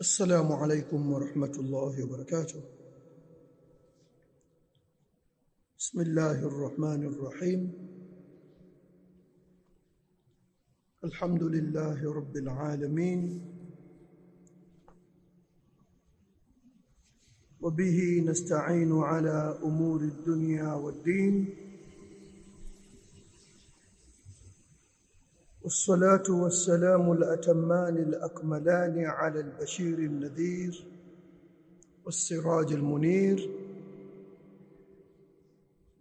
السلام عليكم ورحمة الله وبركاته. بسم الله الرحمن الرحيم. الحمد لله رب العالمين. وبه نستعين على أمور الدنيا والدين. والصلاة والسلام الأتمان الأكملان على البشير النذير والسراج المنير.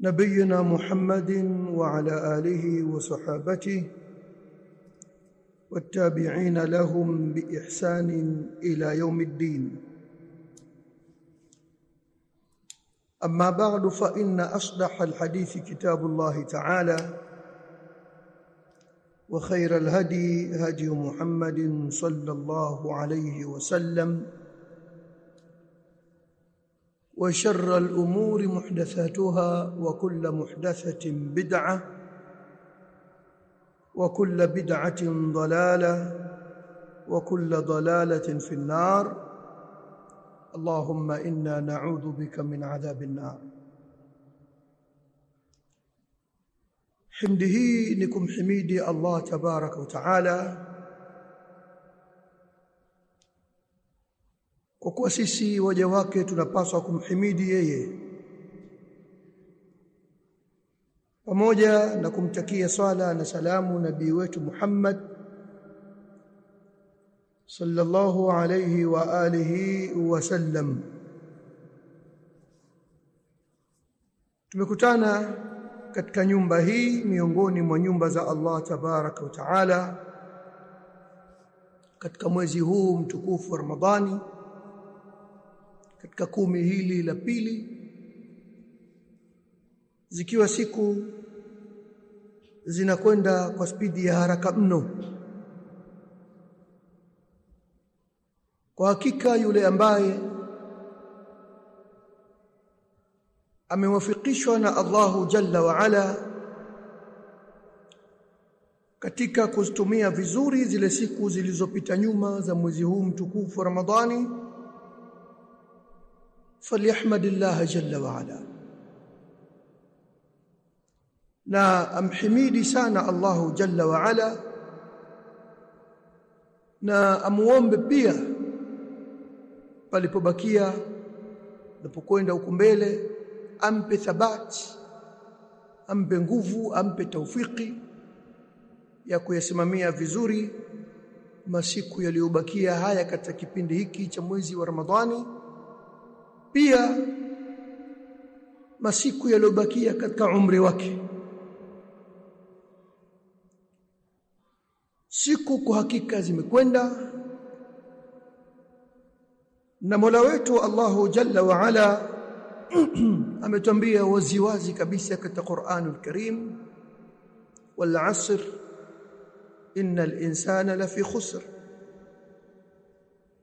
نبينا محمد وعلى آله وصحابته والتابعين لهم بإحسان إلى يوم الدين. أما بعد فإن أصدح الحديث كتاب الله تعالى. وخير الهدي هدي محمد صلى الله عليه وسلم وشر الأمور محدثاتها وكل محدثة بدعة وكل بدعة ضلالة وكل ضلالة في النار. اللهم إنا نعوذ بك من عذاب النار. Himdi hii ni kumhimidi Allah tabaraka wa taala. Kwa kuwa sisi waja wake tunapaswa kumhimidi yeye. Pamoja na kumtakia swala na salamu nabii wetu Muhammad sallallahu alayhi wa alihi wa sallam. Tumekutana katika nyumba hii miongoni mwa nyumba za Allah tabaraka wa taala katika mwezi huu mtukufu wa Ramadhani katika kumi hili la pili zikiwa siku zinakwenda kwa spidi ya haraka mno. Kwa hakika yule ambaye amewafikishwa na Allahu Jalla wa Ala katika kuzitumia vizuri zile siku zilizopita nyuma za mwezi huu mtukufu Ramadhani. Falyahmadillah Jalla wa Ala na amhimidi sana Allahu Jalla wa Ala na amuombe pia palipobakia napokwenda huku mbele ampe thabati ampe nguvu ampe taufiki ya kuyasimamia vizuri masiku yaliyobakia haya katika kipindi hiki cha mwezi wa Ramadhani. Pia masiku yaliyobakia katika umri wake. Siku kwa hakika zimekwenda na Mola wetu Allahu Jalla wa Ala ametuambia waziwazi kabisa katika Qur'anul Karim wal 'asr innal insana lafi khusr.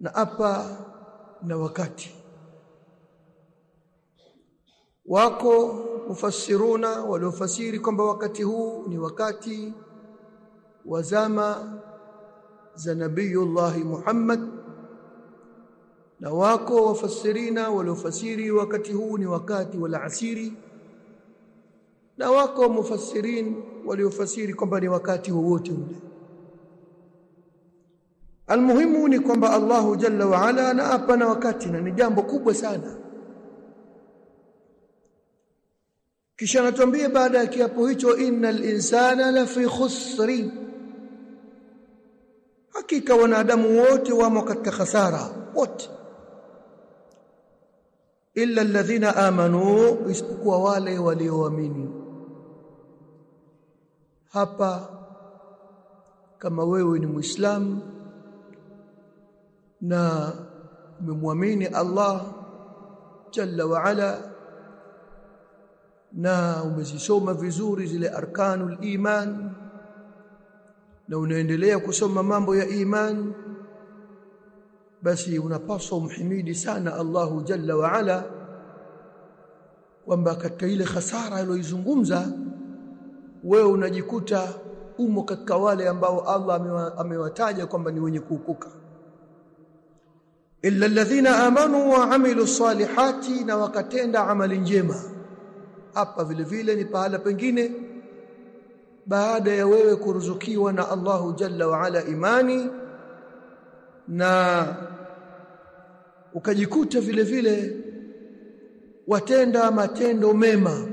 Na apa na wakati. Wako mufassiruna waliofasiri kwamba wakati huu ni wakati wa zama za nabiyullah Muhammad na wako wafasirina waliofasiri wakati huu ni wakati wa asiri na wako mufassirin waliofasiri kwamba ni wakati wowote ule. Almuhimu ni kwamba Allahu jalla wa ala anaapa na wakati na ni jambo kubwa sana. Kisha anatuambia baada ya kiapo hicho innal insana la fi khusri. Hakika wanadamu wote wamo katika khasara wote illa alladhina amanu isipokuwa wale walioamini. Hapa kama wewe ni muislamu na umemwamini Allah jalla wa ala na umezisoma vizuri zile arkanul iman na unaendelea kusoma mambo ya iman basi unapaswa umhimidi sana Allahu Jalla wa Ala kwamba katika ile hasara aliyoizungumza wewe unajikuta umo katika wale ambao Allah amewataja kwamba ni wenye kuukuka illa alladhina amanu wa amilu salihati na wakatenda amali njema. Hapa vile vile ni pahala pengine baada ya wewe kuruzukiwa na Allahu Jalla wa Ala imani na ukajikuta vile vile watenda matendo mema.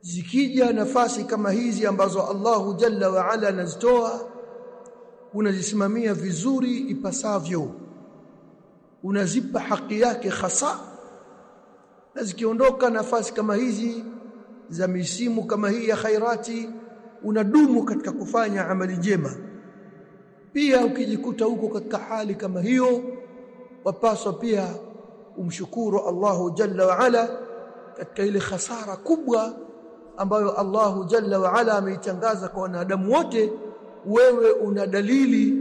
Zikija nafasi kama hizi ambazo Allahu Jalla wa Ala anazitoa unazisimamia vizuri ipasavyo. Unazipa haki yake hasa. Na zikiondoka nafasi kama hizi za misimu kama hii ya khairati unadumu katika kufanya amali njema. Pia ukijikuta huko katika hali kama hiyo wapaswa pia umshukuru Allahu Jalla wa Ala katika ile khasara kubwa ambayo Allahu Jalla wa Ala ameitangaza kwa wanadamu wote wewe una dalili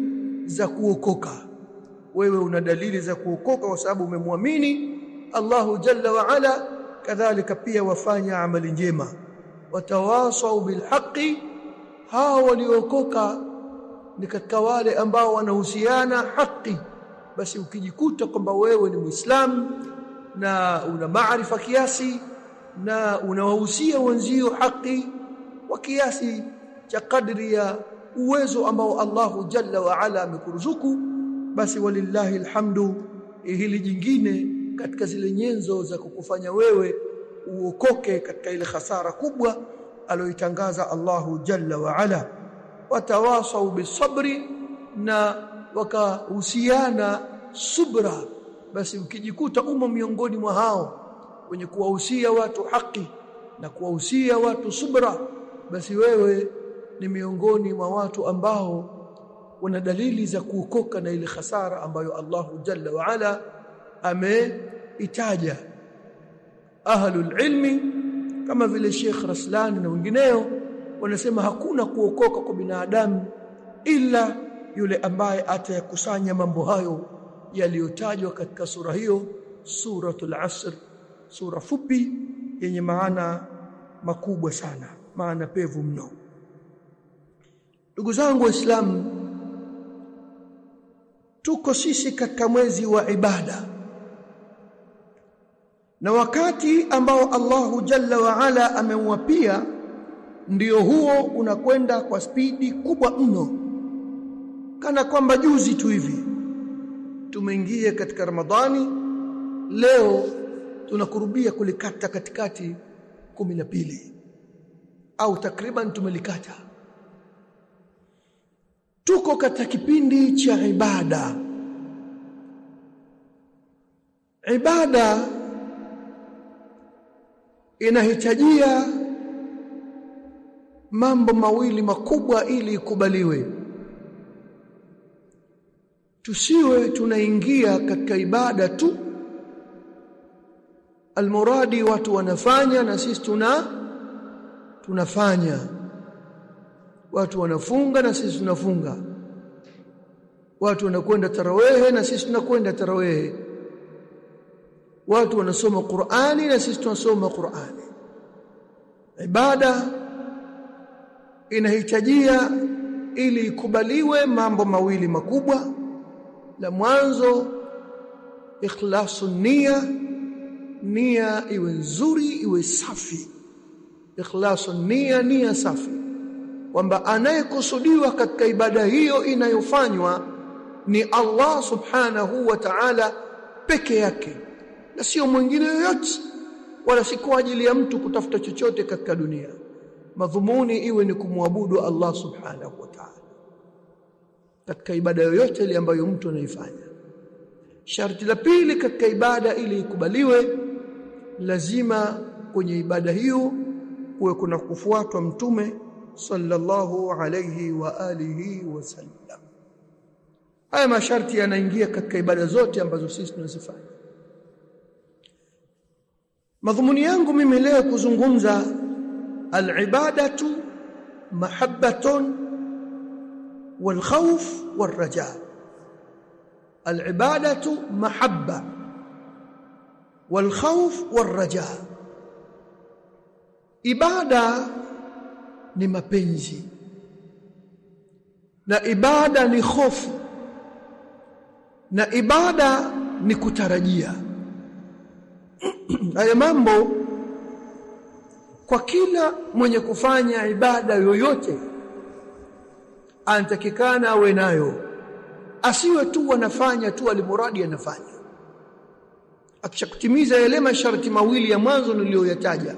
za kuokoka. Wewe una dalili za kuokoka kwa sababu umemwamini Allahu Jalla wa Ala kadhalika pia wafanya amali njema. Watawasau bilhaqi hawa waliokoka ni katika wale ambao wanahusiana haki basi ukijikuta kwamba wewe ni Muislamu na una maarifa kiasi na unawahusia wenzio haki wa kiasi cha kadri ya uwezo ambao Allahu Jalla wa Ala amekuruzuku basi walillahi alhamdu hili jingine katika zile nyenzo za kukufanya wewe uokoke katika ile hasara kubwa aloitangaza Allahu Jalla wa Ala. Watawasau bisabri na wakahusiana subra basi ukijikuta umo miongoni mwa hao wenye kuwahusia watu haki na kuwahusia watu subra basi wewe ni miongoni mwa watu ambao wana dalili za kuokoka na ile hasara ambayo Allahu Jalla wa Ala ameitaja. Ahlul ilmi kama vile Sheikh Raslan na wengineo wanasema hakuna kuokoka kwa binadamu ila yule ambaye atayakusanya mambo hayo yaliyotajwa katika sura hiyo suratul asr sura fupi yenye maana makubwa sana maana pevu mno. Ndugu zangu waislamu tuko sisi katika mwezi wa ibada. Na wakati ambao Allahu Jalla wa Ala ameuapia ndio huo unakwenda kwa spidi kubwa mno kana kwamba juzi tu hivi tumeingia katika Ramadhani leo tunakurubia kulikata katikati kumi na pili au takriban tumelikata. Tuko katika kipindi cha ibada. Ibada inahitajia mambo mawili makubwa ili ikubaliwe tusiwe tunaingia katika ibada tu. Almuradi watu wanafanya na sisi tuna tunafanya. Watu wanafunga na sisi tunafunga. Watu wanakwenda tarawehe na sisi tunakwenda tarawehe. Watu wanasoma Qur'ani na sisi tunasoma Qur'ani. Ibada inahitajia ili ikubaliwe mambo mawili makubwa la mwanzo ikhlasu nia nia iwe nzuri iwe safi. Ikhlasu nia nia safi. Kwamba anayekusudiwa katika ibada hiyo inayofanywa ni Allah subhanahu wa ta'ala peke yake na sio mwingine yoyote wala si kwa ajili ya mtu kutafuta chochote katika dunia. Madhumuni iwe ni kumwabudu Allah subhanahu wa ta'ala katika ibada yoyote ile ambayo mtu anaifanya. Sharti la pili katika ibada ili ikubaliwe lazima kwenye ibada hiyo kuwe kuna kufuatwa mtume sallallahu alayhi wa alihi wasallam haya masharti yanaingia katika ibada zote ambazo sisi tunazifanya. Madhumuni yangu mimi leo kuzungumza alibadatu mahabbatun والخوف والرجاء العباده محبه والخوف والرجاء ibada ni mapenzi na ibada ni hofu na ibada ni kutarajia haya mambo kwa kila mwenye kufanya ibada yoyote anatakikana awe nayo. Asiwe tu anafanya tu alimuradi anafanya. Akishakutimiza yale masharti mawili ya mwanzo niliyoyataja.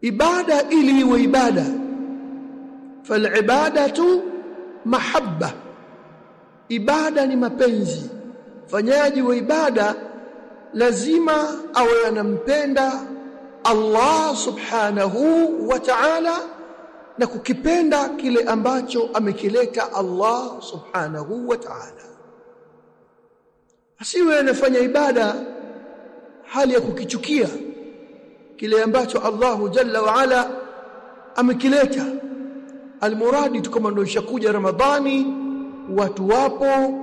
Ibada ili iwe ibada. Falibadatu mahabba. Ibada ni mapenzi. Fanyaji wa ibada lazima awe anampenda Allah subhanahu wa ta'ala na kukipenda kile ambacho amekileta Allah subhanahu wa ta'ala. Asiwe anafanya ibada hali ya kukichukia kile ambacho Allahu jalla wa ala amekileta. Almuradi tu kama ndio ishakuja Ramadhani watu wapo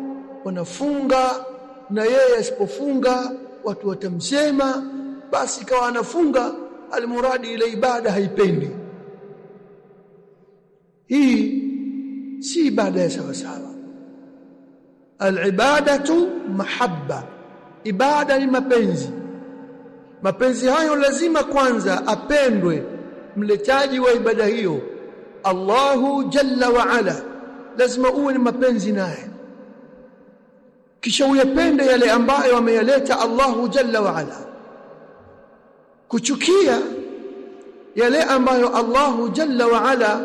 wanafunga na yeye asipofunga watu watamsema basi kawa anafunga. Almuradi ile ibada haipendi hii si ibada ya sawa sawa alibadatu mahabba. Ibada ni mapenzi. Mapenzi hayo lazima kwanza apendwe. Mletaji wa ibada hiyo Allahu jalla wa ala lazima uwe ni mapenzi naye. Kisha uyapende yale ambayo ameyaleta Allahu jalla wa ala. Kuchukia yale ambayo Allahu jalla wa ala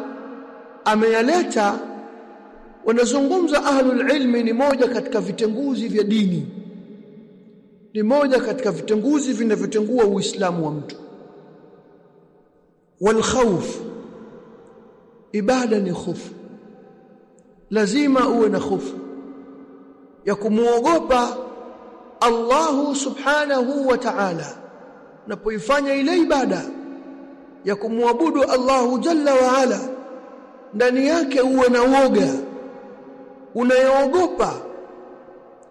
ameyaleta. Wanazungumza ahlul ilmi ni moja katika vitenguzi vya dini. Ni moja katika vitenguzi vinavyotengua uislamu wa mtu. Wal khawf ibada ni hofu lazima uwe na hofu ya kumuogopa Allahu subhanahu wa ta'ala. Unapoifanya ile ibada ya kumwabudu Allahu jalla wa ala ndani yake uwe na uoga unayoogopa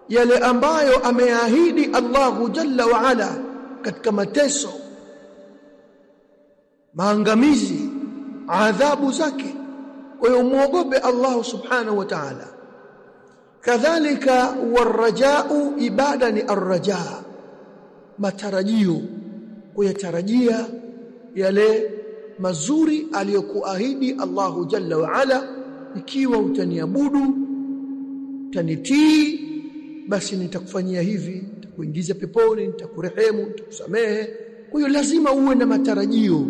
yale ambayo ameahidi Allahu jalla wa ala katika mateso maangamizi adhabu zake. Kwa hiyo muogope Allah subhanahu wa ta'ala. Kadhalika warajau ibada ni arraja. Matarajio kuyatarajia yale mazuri aliyokuahidi Allahu jalla wa ala. Ikiwa utaniabudu utanitii basi nitakufanyia hivi nitakuingiza peponi nitakurehemu nitakusamehe. Kwa hiyo lazima uwe na matarajio.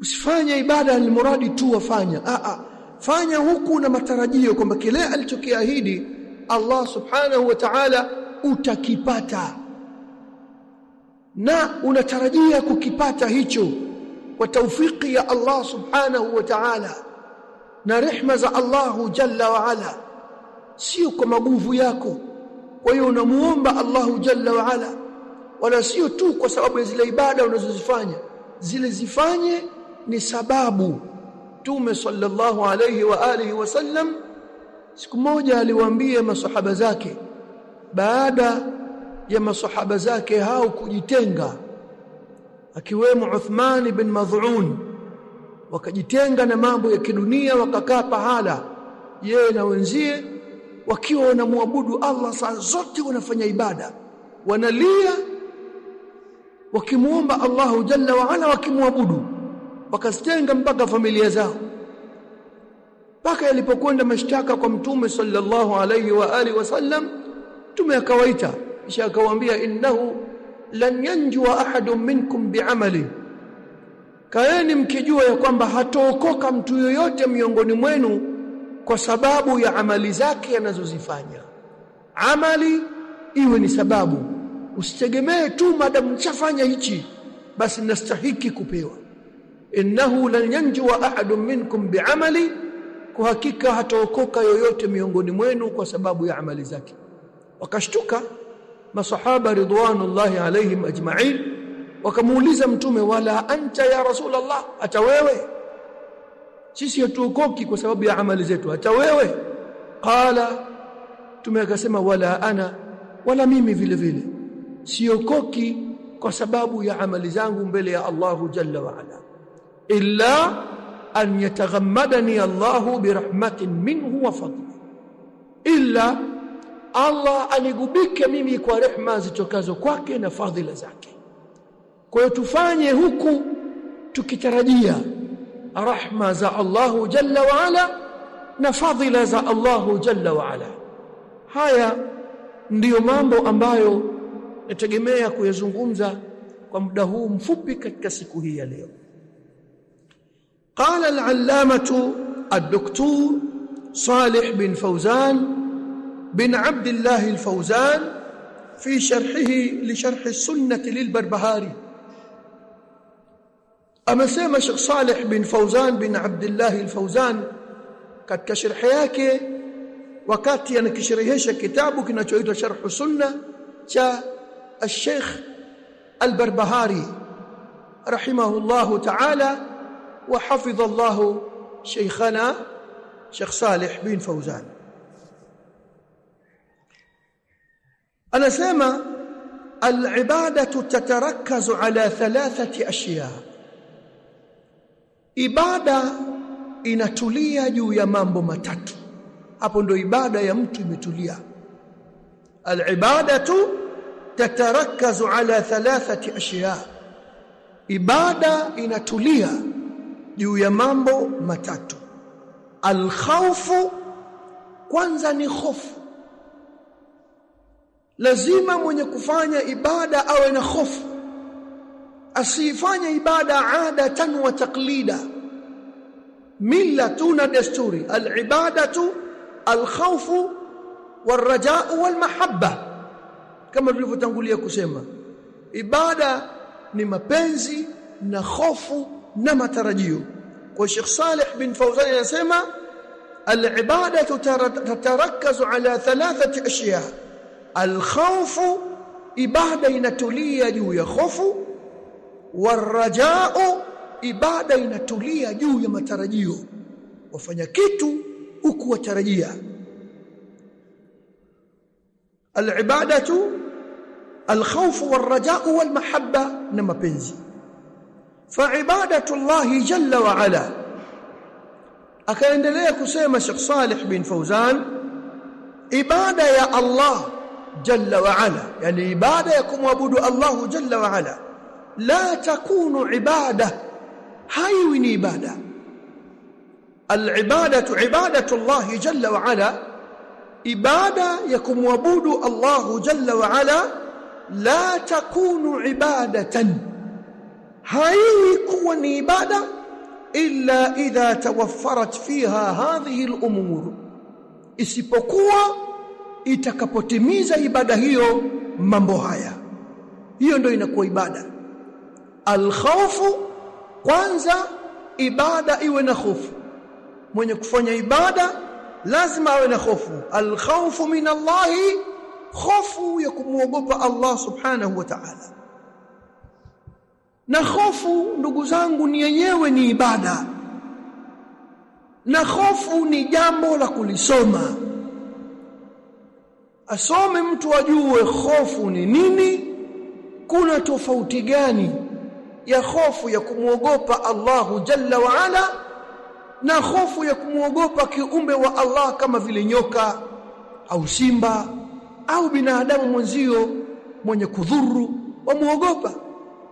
Usifanye ibada almuradi tu wafanya. A a fanya huku na matarajio kwamba kile alichokiahidi Allah subhanahu wa ta'ala utakipata. Na unatarajia kukipata hicho kwa taufiki ya Allah subhanahu wa ta'ala na rehma za Allahu jalla wa ala. Sio kwa maguvu yako. Kwa hiyo unamuomba Allahu jalla wa ala wala sio tu kwa sababu ya zile ibada unazozifanya. Zile zifanye ni sababu. Mtume sallallahu alayhi wa alihi wasallam siku moja aliwaambia masahaba zake baada ya masahaba zake hao kujitenga akiwemo Uthman bin Madh'un wakajitenga na mambo ya kidunia wakakaa pahala yeye na wenzie wakiwa wanamwabudu Allah saa zote wanafanya ibada. Wanalia wakimuomba Allahu jalla wa ala wakimwabudu. Wakazitenga mpaka familia zao. Mpaka yalipokwenda mashtaka kwa mtume sallallahu alayhi wa alihi wasallam mtume akawaita kisha akawaambia innahu lan yanjua ahadun minkum bi'amali. Kaeni mkijua ya kwamba hataokoka mtu yoyote miongoni mwenu kwa sababu ya amali zake anazozifanya. Amali iwe ni sababu. Usitegemee tu madam nishafanya hichi basi nastahiki kupewa. Innahu lan yanjua ahadun minkum bi'amali kwa hakika hataokoka yoyote miongoni mwenu kwa sababu ya amali zake. Wakashtuka masahaba ridwanullahi alaihim ajma'in wakamuuliza mtume wala anta ya rasulullah hata wewe? Sisi hatuokoki kwa sababu ya amali zetu hata wewe? Qala mtume akasema wala ana wala mimi vile vile. Siokoki kwa sababu ya amali zangu mbele ya Allahu jalla wa ala. Illa an yataghammadani Allahu birahmatin minhu wa fadli illa Allah anigubike mimi kwa rehma zitokazo kwake na fadhila zake. Kwa hiyo tufanye huku tukitarajia rahma za Allahu jalla wa ala na fadhila za Allahu jalla wa ala. Haya ndiyo mambo ambayo nategemea kuyazungumza kwa muda huu mfupi katika siku hii ya leo. Qala al-allamatu ad-doktor Salih bin Fawzan بن عبد الله الفوزان في شرحه لشرح السنة للبربهاري. أما سيما شيخ صالح بن فوزان بن عبد الله الفوزان قد كشرح ياكي وكاتي أنا كشرحيش كتابك نتعيد شرح السنة جاء الشيخ البربهاري رحمه الله تعالى وحفظ الله شيخنا شيخ صالح بن فوزان. Anasema alibadatu tatarakazu ala thalathati ashiya ibada inatulia juu ya mambo matatu. Hapo ndo ibada ya mtu imetulia. Alibadatu tatarakazu ala thalathati ashiya ibada inatulia juu ya mambo matatu. Alkhawfu kwanza ni hofu lazima mwenye kufanya ibada awe na hofu. Asifanye ibada adatan wa taklida mila tuna desturi. Alibadatu alkhawfu warajau walmahabba. Kama tulivyotangulia kusema ibada ni mapenzi na hofu na matarajio. Kwa Sheikh Saleh bin Fawzan anasema alibadatu tatarakazu ala thalathati ashiya alkhawfu ibada inatulia juu ya hofu warajau ibada inatulia juu ya matarajio wafanya kitu huku watarajia alibadatu alkhawf warrajau walmahabba na mapenzi faibadatu Allah jalla wa ala akaendelea kusema Sheikh Salih bin Fauzan ibada ya Allah jalla wa ala yani ibada ya kumwabudu Allah jalla wa ala la takunu ibada haiwi ni ibada alibadatu ibadatu Allah jalla wa ala ibada ya kumwabudu Allah jalla wa ala la takunu ibadatan haiwi kuwa ni ibada illa idha tawaffarat fiha hadhihi al-umur isipokuwa itakapotimiza ibada hiyo mambo haya. Hiyo ndio inakuwa ibada. Al-khawfu kwanza ibada iwe na hofu mwenye kufanya ibada lazima awe na hofu alkhawfu min Allah hofu ya kumwogopa Allah subhanahu wa ta'ala. Na hofu ndugu zangu ni yenyewe ni ibada. Na hofu ni jambo la kulisoma asome mtu ajue hofu ni nini kuna tofauti gani ya hofu ya kumwogopa Allahu jalla wa ala na hofu ya kumwogopa kiumbe wa Allah kama vile nyoka au simba au binadamu mwenzio mwenye kudhuru wamuogopa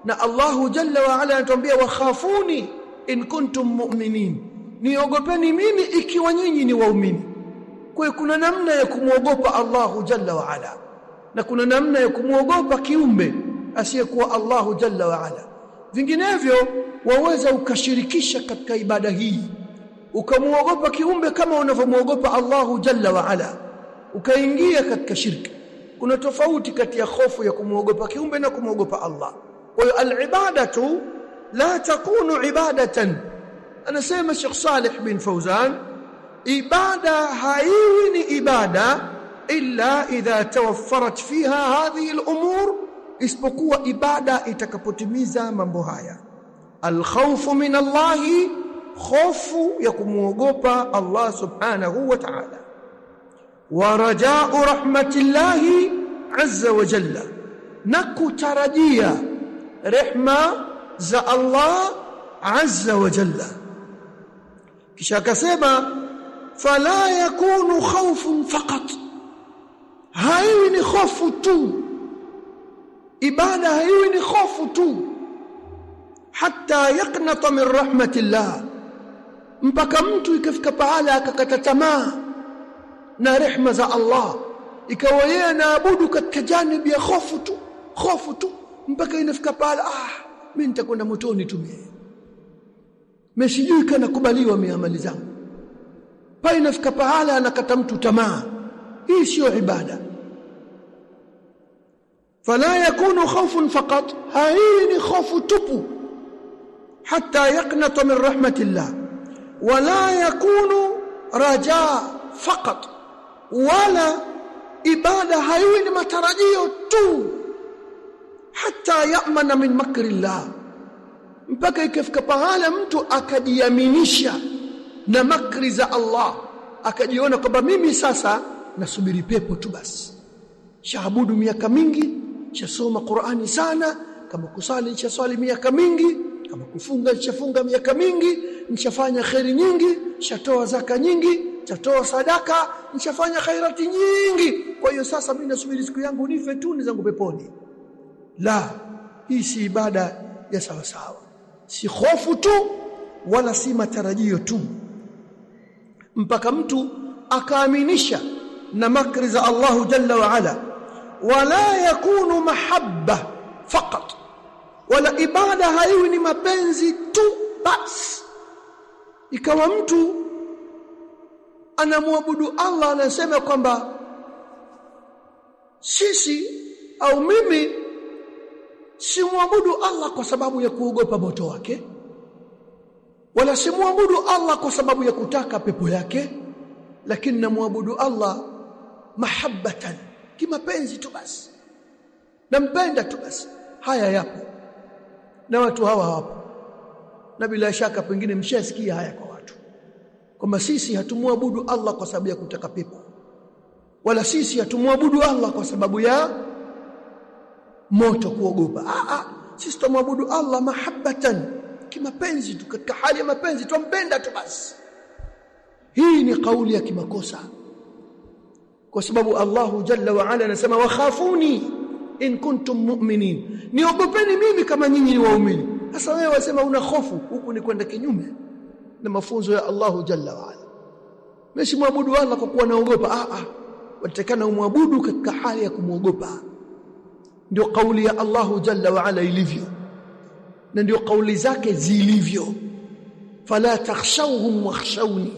na Allahu jalla wa ala anatuambia wakhafuni in kuntum mu'minin. Niogopeni mimi ikiwa nyinyi ni waumini kwa kuna namna ya kumwogopa Allahu jalla wa ala. Na kuna namna ya kumwogopa kiumbe asiyekuwa Allahu jalla wa ala. Vinginevyo waweza ukashirikisha katika ibada hii. Ukamwogopa kiumbe kama unavyomwogopa Allahu jalla wa ala. Ukaingia katika shirki. Kuna tofauti kati ya hofu ya kumwogopa kiumbe na kumwogopa Allah. Kwa hiyo alibadatu la takunu ibadatan. Anasema Sheikh Saleh bin Fauzan ibada haiwi ni ibada illa idha tawaffarat fiha hadhihi al-umur isipokuwa ibada itakapotimiza mambo haya alkhawfu min Allah khofu ya kumwogopa Allah subhanahu wa ta'ala wa raja'u rahmatillahi azza wa jalla na kutarajia rehma za Allah azza wa jalla kisha akasema fala yakunu khawfun faqat. Hofu tu. Ibada haiwi ni hofu tu. Hatta yaqnata min rahmatillah. Mpaka mtu ikafika pahala akakata tamaa na rehma za Allah. Ikawa yeye anaabudu katika janibi ya hofu tu hofu tu. Mpaka inafika pahala ah mimi nitakwenda motoni tu mimi meshijui kana kubaliwa miamali zangu pale inafika pahala anakata mtu tamaa. Hii sio ibada. Fala yakunu khawfun faqat. Hii ni khofu tupu. Hatta yaqnata min rahmatillah. Wala yakunu raja faqat. Wala ibada haiwi ni matarajio tu. Hatta yamana min makrillah. Mpaka ikifika pahala mtu akajiaminisha na makri za Allah. Akajiona kwamba mimi sasa nasubiri pepo tu basi. Shaabudu miaka mingi shasoma Qur'ani sana kama kusali nishaswali miaka mingi kama kufunga chafunga miaka mingi nishafanya khairi nyingi shatoa zaka nyingi chatoa sadaka nishafanya khairati nyingi. Kwa hiyo sasa mimi nasubiri siku yangu nife tu nizangu peponi. La hii si ibada ya sawa sawa si hofu tu wala si matarajio tu mpaka mtu akaaminisha na makri za Allahu jalla wa ala. Wala yakunu mahabba faqat. Wala ibada haiwi ni mapenzi tu basi ikawa mtu anamwabudu Allah anasema kwamba sisi au mimi simwabudu Allah kwa sababu ya kuogopa moto wake wala simwabudu Allah kwa sababu ya kutaka pepo yake lakini namwabudu Allah mahabbatan kimapenzi tu basi. Nampenda tu basi. Haya yapo. Na watu hawa hawapo. Na bila shaka pengine mshasikia haya kwa watu. Kwamba sisi hatumwabudu Allah kwa sababu ya kutaka pepo. Wala sisi hatumwabudu Allah kwa sababu ya moto kuogopa. Ah ah. Sisi tumwabudu Allah mahabbatan kimapenzi tu katika hali ya mapenzi twampenda tu basi. Hii ni kauli ya kimakosa. Kwa sababu Allahu jalla wa ala anasema wakhafuni in kuntum mu'minin. Niogopeni mimi kama nyinyi ni waumini. Sasa wewe wasema una hofu huku ni kwenda kinyume na mafunzo ya Allahu jalla wa ala. Mimi muabudu Allah kwa kuwa naogopa. Ah ah. Watakana umwabudu katika hali ya kumwogopa. Ndio kauli ya allah jalla wa ala ilivyo na ndio kauli zake zilivyo. Fala takhshawhum wakhshawni.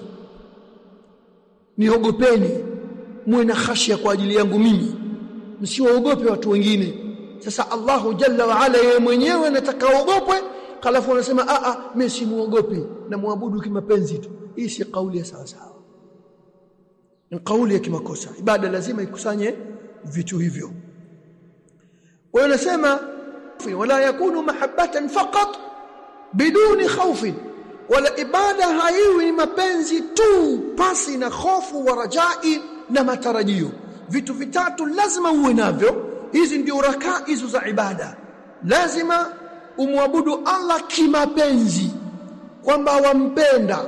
Niogopeni muwe na khashya kwa ajili yangu mimi. Msiwaogope watu wengine. Sasa Allahu jalla wa ala yeye mwenyewe anataka ogopwe halafu anasema a a mimi simuogopi na muabudu kimapenzi tu. Hii si kauli ya sawa sawa. Ni kauli ya kimakosa. Ibada lazima ikusanye vitu hivyo. Wao hiyo nasema wala yakunu mahabbatan faqat biduni khawfi wala ibada haiwi mapenzi tu pasi na hofu wa rajai na matarajio. Vitu vitatu lazima uwe navyo. Hizi ndio hizo za ibada. Lazima umwabudu Allah kimapenzi kwamba wampenda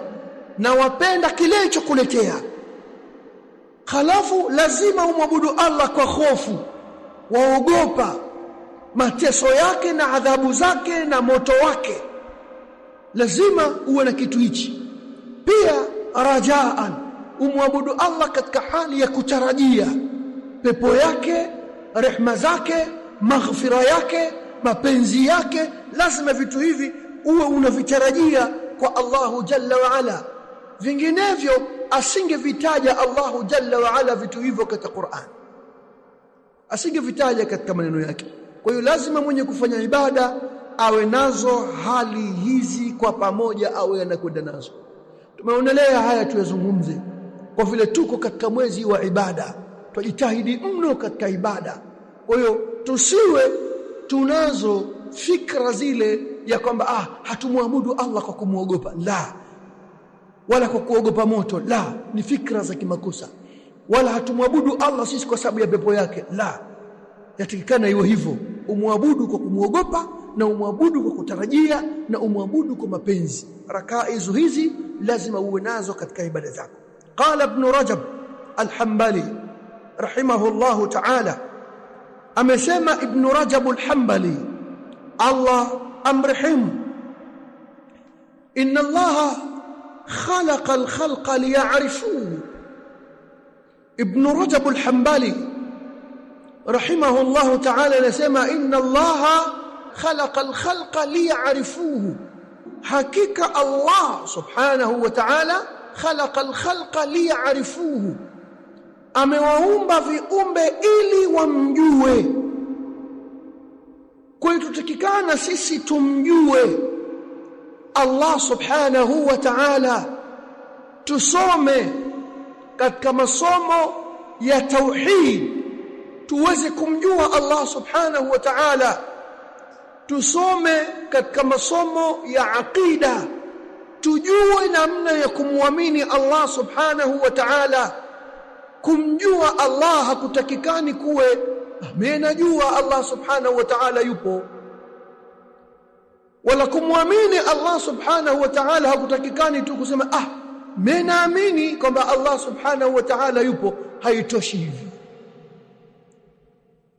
na wapenda kile kuletea halafu lazima umwabudu Allah kwa hofu waogopa mateso yake na adhabu zake na moto wake. Lazima uwe na kitu hichi. Pia rajaan umwabudu Allah katika hali ya kutarajia. Pepo yake rehma zake maghfira yake mapenzi yake lazima vitu hivi uwe unavitarajia kwa Allahu jalla wa ala. Vinginevyo asingevitaja Allahu jalla wa ala vitu hivyo katika Qur'an. Asingevitaja katika maneno yake kwa hiyo lazima mwenye kufanya ibada awe nazo hali hizi kwa pamoja awe anakwenda nazo. Tumeonelea haya tuyazungumze. Kwa vile tuko katika mwezi wa ibada twajitahidi mno katika ibada. Kwa hiyo tusiwe tunazo fikra zile ya kwamba ah hatumwabudu Allah kwa kumwogopa. La. Wala kwa kuogopa moto. La. Ni fikra za kimakosa. Wala hatumwabudu Allah sisi kwa sababu ya pepo yake. La yatakikana iwe hivyo. Umwabudu kwa kumwogopa na umwabudu kwa kutarajia na umwabudu kwa mapenzi. Rakaa hizo hizi lazima uwe nazo katika ibada zako. Qala ibn rajab al-hanbali rahimahullahu ta'ala amesema ibn rajab al-hanbali Allah amrehim inna Allah khalaqa al-khalqa liya'rifuhu. Ibn rajab al-hanbali rahimahullahu ta'ala anasema inna allaha khalaqa al-khalqa liya'rifuhu. Hakika allah subhanahu wa ta'ala khalaqa al-khalqa liya'rifuhu. Amewaumba viumbe ili wamjue. Kwa hiyo tutakikana sisi tumjue. Allah subhanahu wa ta'ala tusome katika masomo ya tauhid tuweze kumjua Allah subhanahu wa ta'ala. Tusome katika masomo ya aqida. Tujue namna ya kumwamini Allah subhanahu wa ta'ala. Kumjua Allah hakutakikani kuwe mimi najua Allah subhanahu wa ta'ala yupo. Wala kumwamini Allah subhanahu wa ta'ala hakutakikani tu kusema ah mimi naamini kwamba Allah subhanahu wa ta'ala yupo. Haitoshi hivi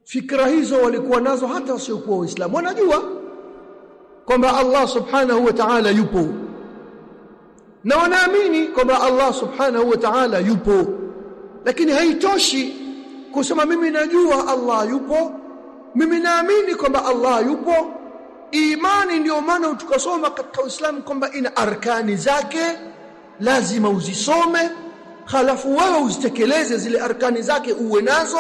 fikra hizo walikuwa nazo hata wasiokuwa waislamu. Wanajua kwamba Allah subhanahu wa ta'ala yupo. Na wanaamini kwamba Allah subhanahu wa ta'ala yupo. Lakini haitoshi kusema mimi najua Allah yupo. Mimi naamini kwamba Allah yupo. Imani ndio maana tukasoma katika Uislamu kwamba ina arkani zake lazima uzisome halafu wewe uzitekeleze zile arkani zake uwe nazo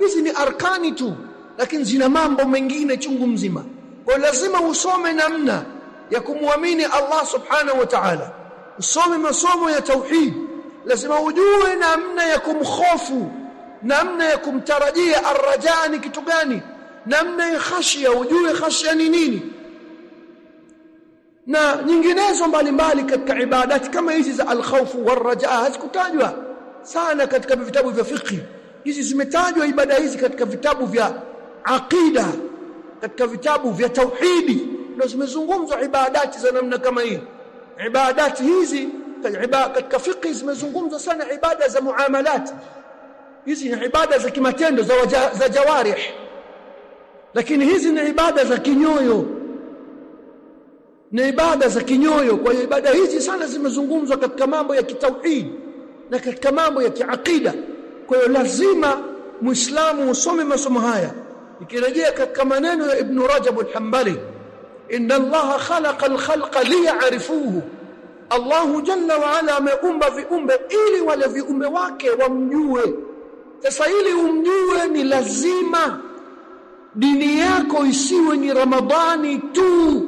hizi ni arkani tu lakini zina mambo mengine chungu mzima. Kwa lazima usome namna ya kumwamini Allah subhanahu wa ta'ala. Usome masomo ya tauhid. Lazima ujue namna ya kumhofu namna ya kumtarajia arrajaa ni kitu gani namna ya khashia ujue khashia ni nini. Na nyinginezo mbalimbali katika ibadati kama hizi za alkhawfu warrajaa hazikutajwa sana katika vitabu vya fiqh hizi zimetajwa ibada hizi katika vitabu vya aqida katika vitabu vya tauhidi ndio zimezungumzwa ibadati za namna kama hii. Ibadati hizi katika fiqh zimezungumzwa sana ibada za muamalat. Hizi ni ibada za kimatendo za, waja, za jawarih. Lakini hizi ni ibada za kinyoyo. Ni ibada za kinyoyo. Kwa hiyo ibada hizi sana zimezungumzwa katika mambo ya kitauhid na katika mambo ya kiakida kwa hiyo lazima muislamu usome masomo haya. Ikirejea katika maneno ya ibn rajab al-hanbali inna allaha khalaqa al-khalqa liya'rifuhu. Allahu jalla wa ala ameumba viumbe ili wale viumbe wake wamjue. Sasa ili umjue ni lazima dini yako isiwe ni ramadhani tu.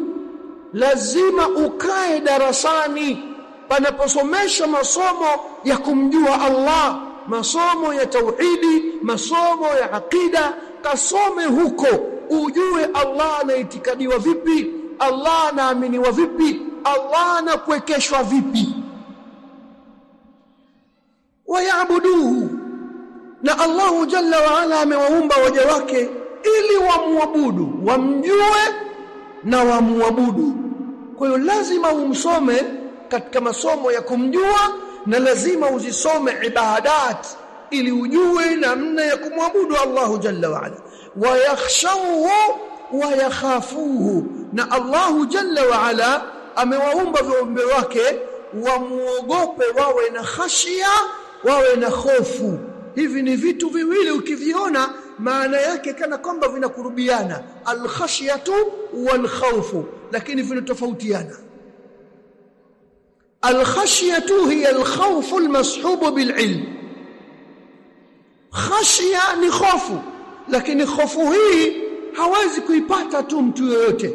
Lazima ukae darasani. Panaposomesha masomo ya kumjua Allah masomo ya tauhidi masomo ya aqida, kasome huko. Ujue Allah anaitikadiwa vipi Allah anaaminiwa vipi Allah anakuwekeshwa vipi. Wayabuduhu na Allahu jalla waala amewaumba waja wake ili wamwabudu wamjue na wamwabudu. Kwa hiyo lazima umsome katika masomo ya kumjua na lazima uzisome ibadat ili ujue namna ya kumwabudu Allahu jalla wa ala. Wayakhshawhu wayakhafuhu na Allahu jalla wa ala amewaumba viumbe wake wamuogope wawe na khashia wawe na hofu. Hivi ni vitu viwili ukiviona maana yake kana kwamba vinakurubiana alkhashyatu walkhawfu lakini vinatofautiana الخشية هي الخوف المصحوب بالعلم. خشية ni hofu lakini hofu hii hawezi kuipata tu mtu yeyote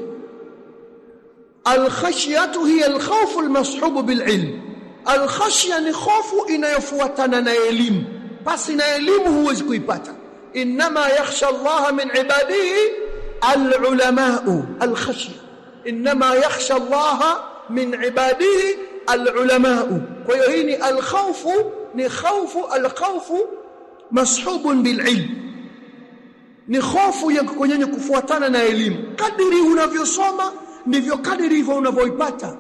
الخشية هي الخوف المصحوب بالعلم. الخشية ni hofu inayofuatana na elimu basi na هو huwezi kuipata إنما يخشى الله من عباده العلماء الخشية. إنما يخشى الله من عباده alulama kwa hiyo hii ni alkhawfu ni khawfu alkhawfu mashubun bililm. Ni hofu ya kwenye kufuatana na elimu. Kadiri unavyosoma ndivyo kadiri hivyo unavyoipata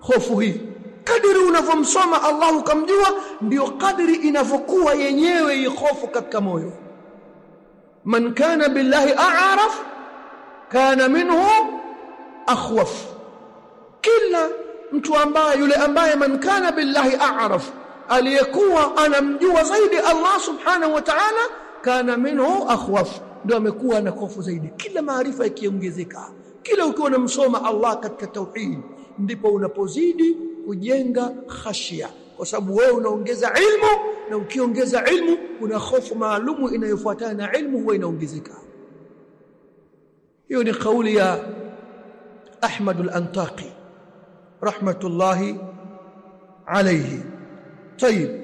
hofu hii. Kadiri unavyomsoma Allah ukamjua ndio kadiri inavyokuwa yenyewe hii hofu katika moyo. Man kana billahi a'raf kana minhu akhwaf. Kila mtu ambaye yule ambaye man kana billahi a'raf aliyekuwa anamjua zaidi Allah subhanahu wa ta'ala kana minhu akhwaf. Ndio amekuwa na hofu zaidi. Kila maarifa yakiongezeka kila ukiwa unamsoma Allah katika tauhid ndipo unapozidi kujenga khashia. Kwa sababu wewe unaongeza ilmu na ukiongeza ilmu kuna hofu maalumu inayofuatana na ilmu huwa inaongezeka. Hiyo ni kauli ya Ahmad al-Antaqi رحمة الله عليه. طيب